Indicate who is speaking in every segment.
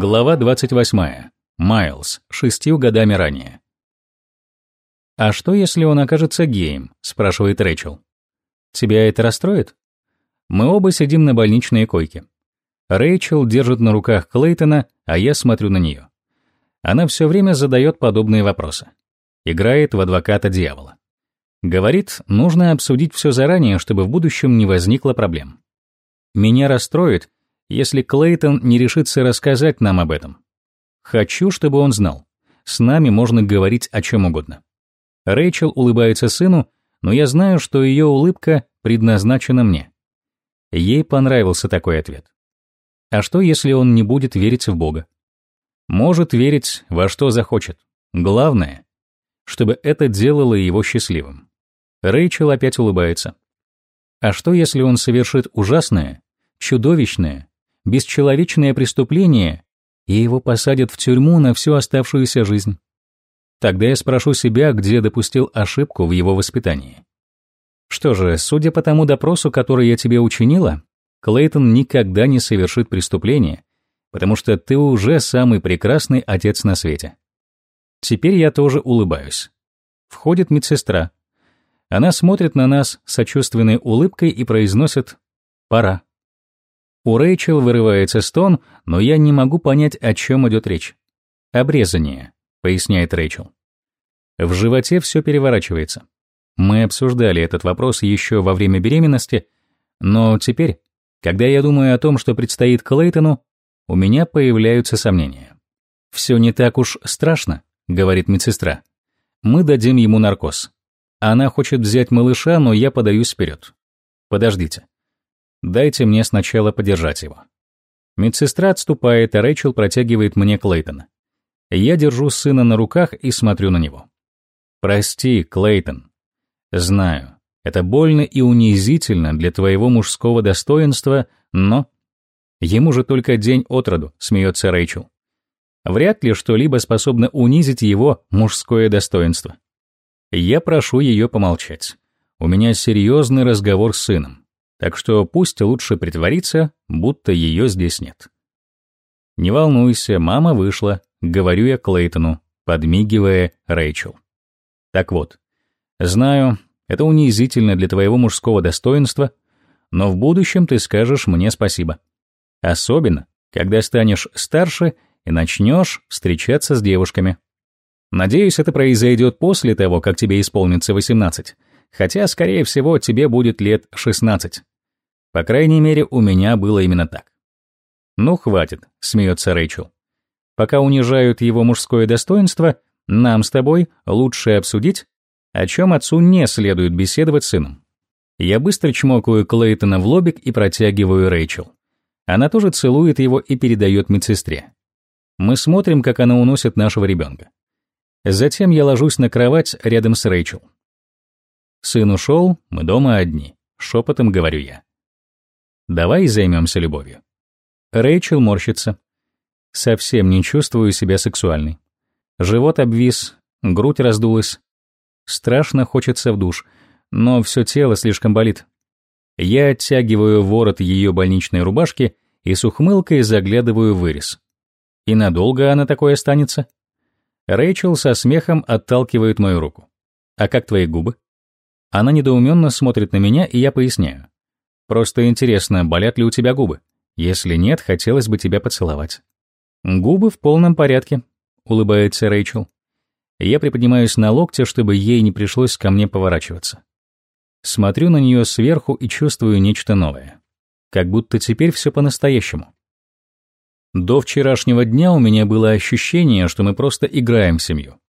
Speaker 1: Глава 28. Майлз, шестью годами ранее. «А что, если он окажется геем?» — спрашивает Рэйчел. «Тебя это расстроит?» Мы оба сидим на больничной койке. Рэйчел держит на руках Клейтона, а я смотрю на нее. Она все время задает подобные вопросы. Играет в адвоката дьявола. Говорит, нужно обсудить все заранее, чтобы в будущем не возникло проблем. Меня расстроит, если Клейтон не решится рассказать нам об этом. Хочу, чтобы он знал. С нами можно говорить о чем угодно. Рэйчел улыбается сыну, но я знаю, что ее улыбка предназначена мне. Ей понравился такой ответ. А что, если он не будет верить в Бога? Может верить во что захочет. Главное, чтобы это делало его счастливым. Рэйчел опять улыбается. А что, если он совершит ужасное, чудовищное, бесчеловечное преступление, и его посадят в тюрьму на всю оставшуюся жизнь. Тогда я спрошу себя, где допустил ошибку в его воспитании. Что же, судя по тому допросу, который я тебе учинила, Клейтон никогда не совершит преступление, потому что ты уже самый прекрасный отец на свете. Теперь я тоже улыбаюсь. Входит медсестра. Она смотрит на нас сочувственной улыбкой и произносит «пора». У Рэйчел вырывается стон, но я не могу понять, о чем идет речь. «Обрезание», — поясняет Рэйчел. В животе все переворачивается. Мы обсуждали этот вопрос еще во время беременности, но теперь, когда я думаю о том, что предстоит Клейтону, у меня появляются сомнения. «Все не так уж страшно», — говорит медсестра. «Мы дадим ему наркоз. Она хочет взять малыша, но я подаюсь вперед. Подождите. Дайте мне сначала подержать его. Медсестра отступает, а Рэйчел протягивает мне Клейтона. Я держу сына на руках и смотрю на него. Прости, Клейтон. Знаю, это больно и унизительно для твоего мужского достоинства, но... Ему же только день от роду, смеется Рэйчел. Вряд ли что-либо способно унизить его мужское достоинство. Я прошу ее помолчать. У меня серьезный разговор с сыном так что пусть лучше притвориться, будто ее здесь нет. «Не волнуйся, мама вышла», — говорю я Клейтону, подмигивая Рэйчел. «Так вот, знаю, это унизительно для твоего мужского достоинства, но в будущем ты скажешь мне спасибо. Особенно, когда станешь старше и начнешь встречаться с девушками. Надеюсь, это произойдет после того, как тебе исполнится 18, хотя, скорее всего, тебе будет лет 16. По крайней мере, у меня было именно так. «Ну, хватит», — смеется Рэйчел. «Пока унижают его мужское достоинство, нам с тобой лучше обсудить, о чем отцу не следует беседовать с сыном». Я быстро чмокаю Клейтона в лобик и протягиваю Рэйчел. Она тоже целует его и передает медсестре. Мы смотрим, как она уносит нашего ребенка. Затем я ложусь на кровать рядом с Рэйчел. Сын ушел, мы дома одни, шепотом говорю я. Давай займемся любовью. Рэйчел морщится. Совсем не чувствую себя сексуальной. Живот обвис, грудь раздулась. Страшно хочется в душ, но все тело слишком болит. Я оттягиваю ворот ее больничной рубашки и с ухмылкой заглядываю в вырез. И надолго она такой останется? Рэйчел со смехом отталкивает мою руку. «А как твои губы?» Она недоуменно смотрит на меня, и я поясняю. «Просто интересно, болят ли у тебя губы? Если нет, хотелось бы тебя поцеловать». «Губы в полном порядке», — улыбается Рэйчел. Я приподнимаюсь на локте, чтобы ей не пришлось ко мне поворачиваться. Смотрю на нее сверху и чувствую нечто новое. Как будто теперь все по-настоящему. До вчерашнего дня у меня было ощущение, что мы просто играем в семью.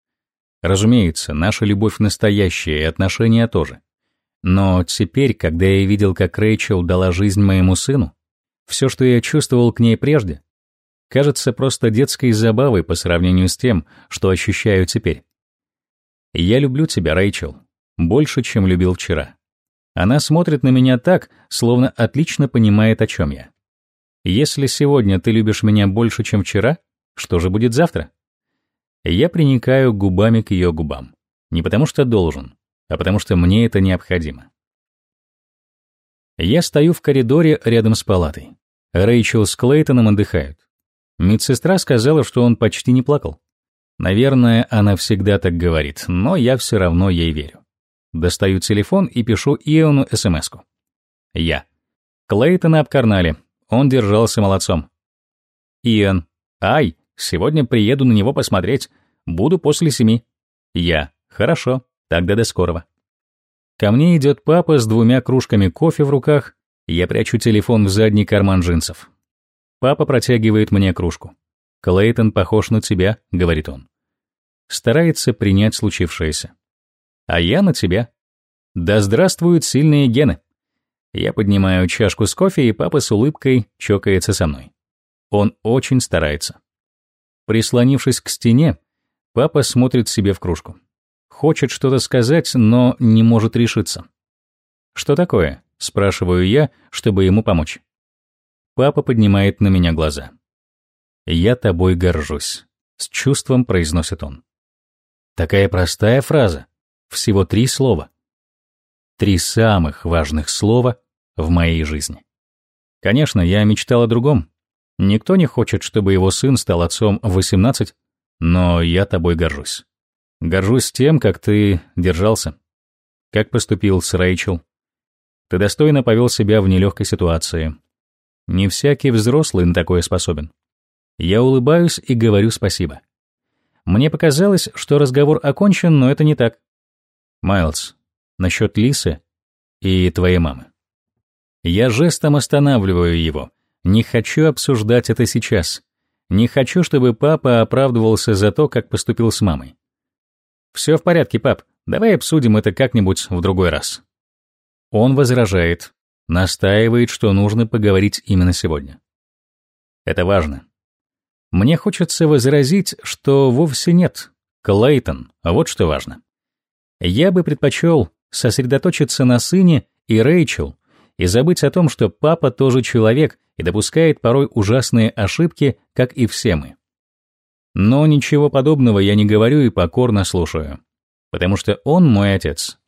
Speaker 1: Разумеется, наша любовь настоящая и отношения тоже. Но теперь, когда я видел, как Рэйчел дала жизнь моему сыну, все, что я чувствовал к ней прежде, кажется просто детской забавой по сравнению с тем, что ощущаю теперь. Я люблю тебя, Рэйчел, больше, чем любил вчера. Она смотрит на меня так, словно отлично понимает, о чем я. Если сегодня ты любишь меня больше, чем вчера, что же будет завтра? Я приникаю губами к ее губам. Не потому что должен, а потому что мне это необходимо. Я стою в коридоре рядом с палатой. Рэйчел с Клейтоном отдыхают. Медсестра сказала, что он почти не плакал. Наверное, она всегда так говорит, но я все равно ей верю. Достаю телефон и пишу Иону СМСку. Я. Клейтона обкарнали. Он держался молодцом. Ион. Ай, сегодня приеду на него посмотреть. Буду после семи. Я. Хорошо, тогда до скорого. Ко мне идет папа с двумя кружками кофе в руках. Я прячу телефон в задний карман джинсов. Папа протягивает мне кружку. «Клейтон похож на тебя», — говорит он. Старается принять случившееся. «А я на тебя». «Да здравствуют сильные гены». Я поднимаю чашку с кофе, и папа с улыбкой чокается со мной. Он очень старается. Прислонившись к стене, папа смотрит себе в кружку. Хочет что-то сказать, но не может решиться. «Что такое?» — спрашиваю я, чтобы ему помочь. Папа поднимает на меня глаза. «Я тобой горжусь», — с чувством произносит он. Такая простая фраза, всего три слова. Три самых важных слова в моей жизни. Конечно, я мечтал о другом. Никто не хочет, чтобы его сын стал отцом в 18, но я тобой горжусь. Горжусь тем, как ты держался, как поступил с Рэйчел. Ты достойно повел себя в нелегкой ситуации. Не всякий взрослый на такое способен. Я улыбаюсь и говорю спасибо. Мне показалось, что разговор окончен, но это не так. Майлз, насчет Лисы и твоей мамы. Я жестом останавливаю его. Не хочу обсуждать это сейчас. Не хочу, чтобы папа оправдывался за то, как поступил с мамой. «Все в порядке, пап. Давай обсудим это как-нибудь в другой раз». Он возражает, настаивает, что нужно поговорить именно сегодня. Это важно. Мне хочется возразить, что вовсе нет. Клейтон, вот что важно. Я бы предпочел сосредоточиться на сыне и Рэйчел и забыть о том, что папа тоже человек и допускает порой ужасные ошибки, как и все мы. Но ничего подобного я не говорю и покорно слушаю. Потому что он мой отец,